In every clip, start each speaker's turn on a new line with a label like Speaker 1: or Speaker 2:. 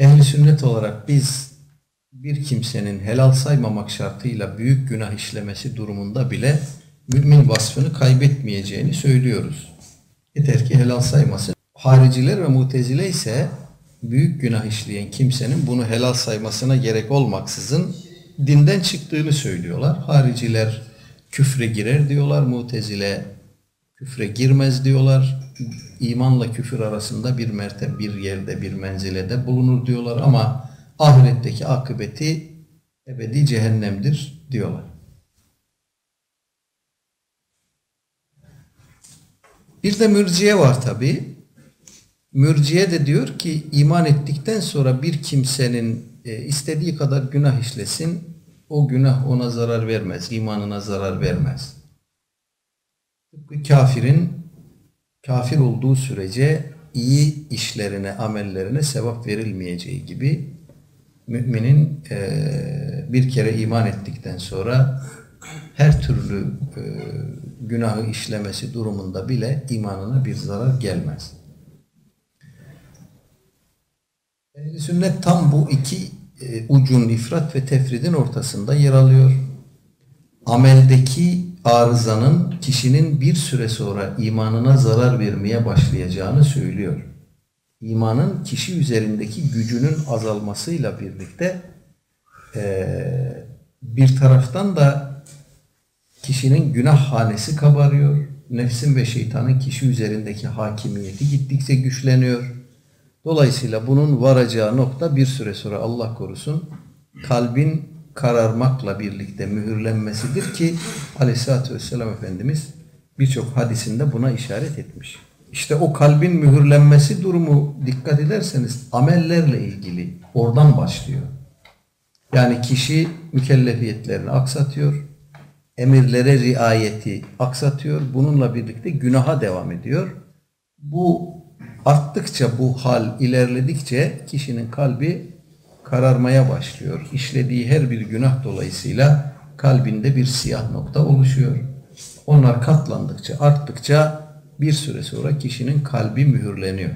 Speaker 1: ehli sünnet olarak biz bir kimsenin helal saymamak şartıyla büyük günah işlemesi durumunda bile mümin vasfını kaybetmeyeceğini söylüyoruz. Yeter ki helal saymasın. Hariciler ve mutezile ise büyük günah işleyen kimsenin bunu helal saymasına gerek olmaksızın dinden çıktığını söylüyorlar. Hariciler küfre girer diyorlar, mutezile küfre girmez diyorlar. İmanla küfür arasında bir mertebe, bir yerde, bir menzilede bulunur diyorlar ama ahiretteki akıbeti ebedi cehennemdir diyorlar. Bir de mürciye var tabi. Mürciye de diyor ki iman ettikten sonra bir kimsenin e, istediği kadar günah işlesin o günah ona zarar vermez, imanına zarar vermez. Tıpkı kafirin kafir olduğu sürece iyi işlerine, amellerine sevap verilmeyeceği gibi müminin e, bir kere iman ettikten sonra her türlü e, günahı işlemesi durumunda bile imanına bir zarar gelmez. Ehl-i sünnet tam bu iki e, ucun ifrat ve tefridin ortasında yer alıyor. Ameldeki arızanın kişinin bir süre sonra imanına zarar vermeye başlayacağını söylüyor. İmanın kişi üzerindeki gücünün azalmasıyla birlikte e, bir taraftan da kişinin günah hanesi kabarıyor. Nefsin ve şeytanın kişi üzerindeki hakimiyeti gittikçe güçleniyor. Dolayısıyla bunun varacağı nokta bir süre sonra Allah korusun kalbin kararmakla birlikte mühürlenmesidir ki Aleyhisselatü Vesselam Efendimiz birçok hadisinde buna işaret etmiş. İşte o kalbin mühürlenmesi durumu dikkat ederseniz amellerle ilgili oradan başlıyor. Yani kişi mükellefiyetlerini aksatıyor, emirlere riayeti aksatıyor, bununla birlikte günaha devam ediyor. Bu arttıkça bu hal ilerledikçe kişinin kalbi kararmaya başlıyor. İşlediği her bir günah dolayısıyla kalbinde bir siyah nokta oluşuyor. Onlar katlandıkça, arttıkça bir süre sonra kişinin kalbi mühürleniyor.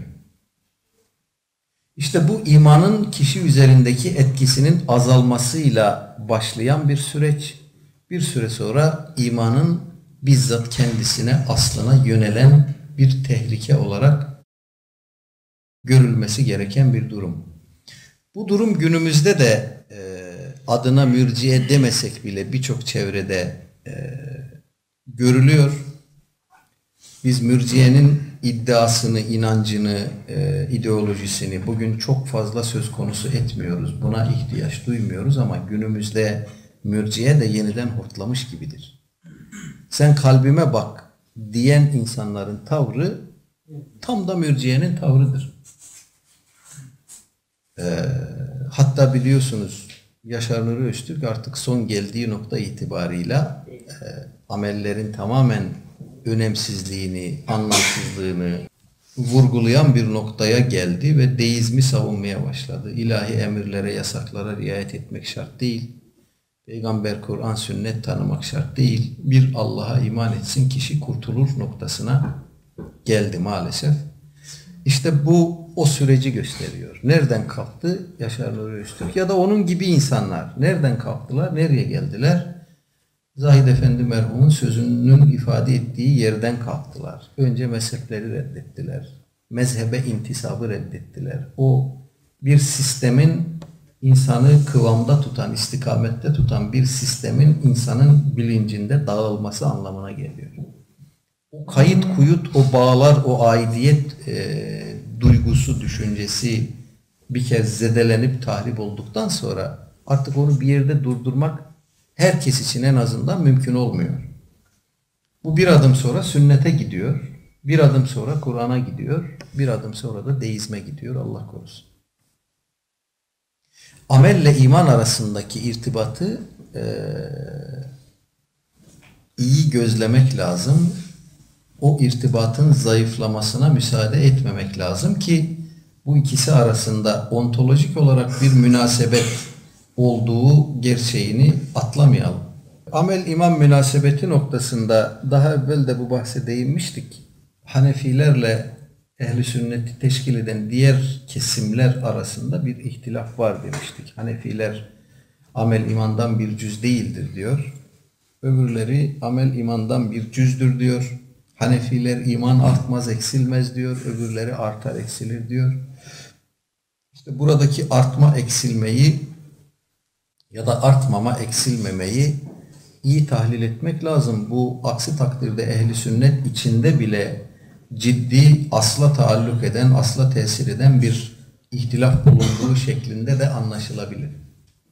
Speaker 1: İşte bu imanın kişi üzerindeki etkisinin azalmasıyla başlayan bir süreç. Bir süre sonra imanın bizzat kendisine, aslına yönelen bir tehlike olarak görülmesi gereken bir durum. Bu durum günümüzde de e, adına mürciye demesek bile birçok çevrede e, görülüyor. Biz mürciyenin iddiasını, inancını, e, ideolojisini bugün çok fazla söz konusu etmiyoruz. Buna ihtiyaç duymuyoruz ama günümüzde mürciye de yeniden hortlamış gibidir. Sen kalbime bak diyen insanların tavrı tam da mürciyenin tavrıdır. E, hatta biliyorsunuz Yaşar Nuri Öztürk artık son geldiği nokta itibarıyla e, amellerin tamamen önemsizliğini, anlamsızlığını vurgulayan bir noktaya geldi ve deizmi savunmaya başladı. İlahi emirlere, yasaklara riayet etmek şart değil. Peygamber, Kur'an, sünnet tanımak şart değil. Bir Allah'a iman etsin kişi kurtulur noktasına geldi maalesef. İşte bu o süreci gösteriyor. Nereden kalktı Yaşar Nuri Öztürk ya da onun gibi insanlar nereden kalktılar, nereye geldiler? Zahid Efendi merhumun sözünün ifade ettiği yerden kalktılar. Önce mezhepleri reddettiler. Mezhebe intisabı reddettiler. O bir sistemin insanı kıvamda tutan, istikamette tutan bir sistemin insanın bilincinde dağılması anlamına geliyor. Kayıt kuyut, o bağlar, o aidiyet e, duygusu, düşüncesi bir kez zedelenip tahrip olduktan sonra artık onu bir yerde durdurmak herkes için en azından mümkün olmuyor. Bu bir adım sonra sünnete gidiyor. Bir adım sonra Kur'an'a gidiyor. Bir adım sonra da deizme gidiyor. Allah korusun. Amelle iman arasındaki irtibatı e, iyi gözlemek lazım o irtibatın zayıflamasına müsaade etmemek lazım ki bu ikisi arasında ontolojik olarak bir münasebet olduğu gerçeğini atlamayalım. Amel iman münasebeti noktasında daha evvel de bu bahse değinmiştik. Hanefilerle ehli sünneti teşkil eden diğer kesimler arasında bir ihtilaf var demiştik. Hanefiler amel imandan bir cüz değildir diyor. Öbürleri amel imandan bir cüzdür diyor. Hanefiler iman artmaz eksilmez diyor. Öbürleri artar eksilir diyor. İşte buradaki artma eksilmeyi ya da artmama eksilmemeyi iyi tahlil etmek lazım. Bu aksi takdirde ehli sünnet içinde bile ciddi asla taalluk eden, asla tesir eden bir ihtilaf bulunduğu şeklinde de anlaşılabilir.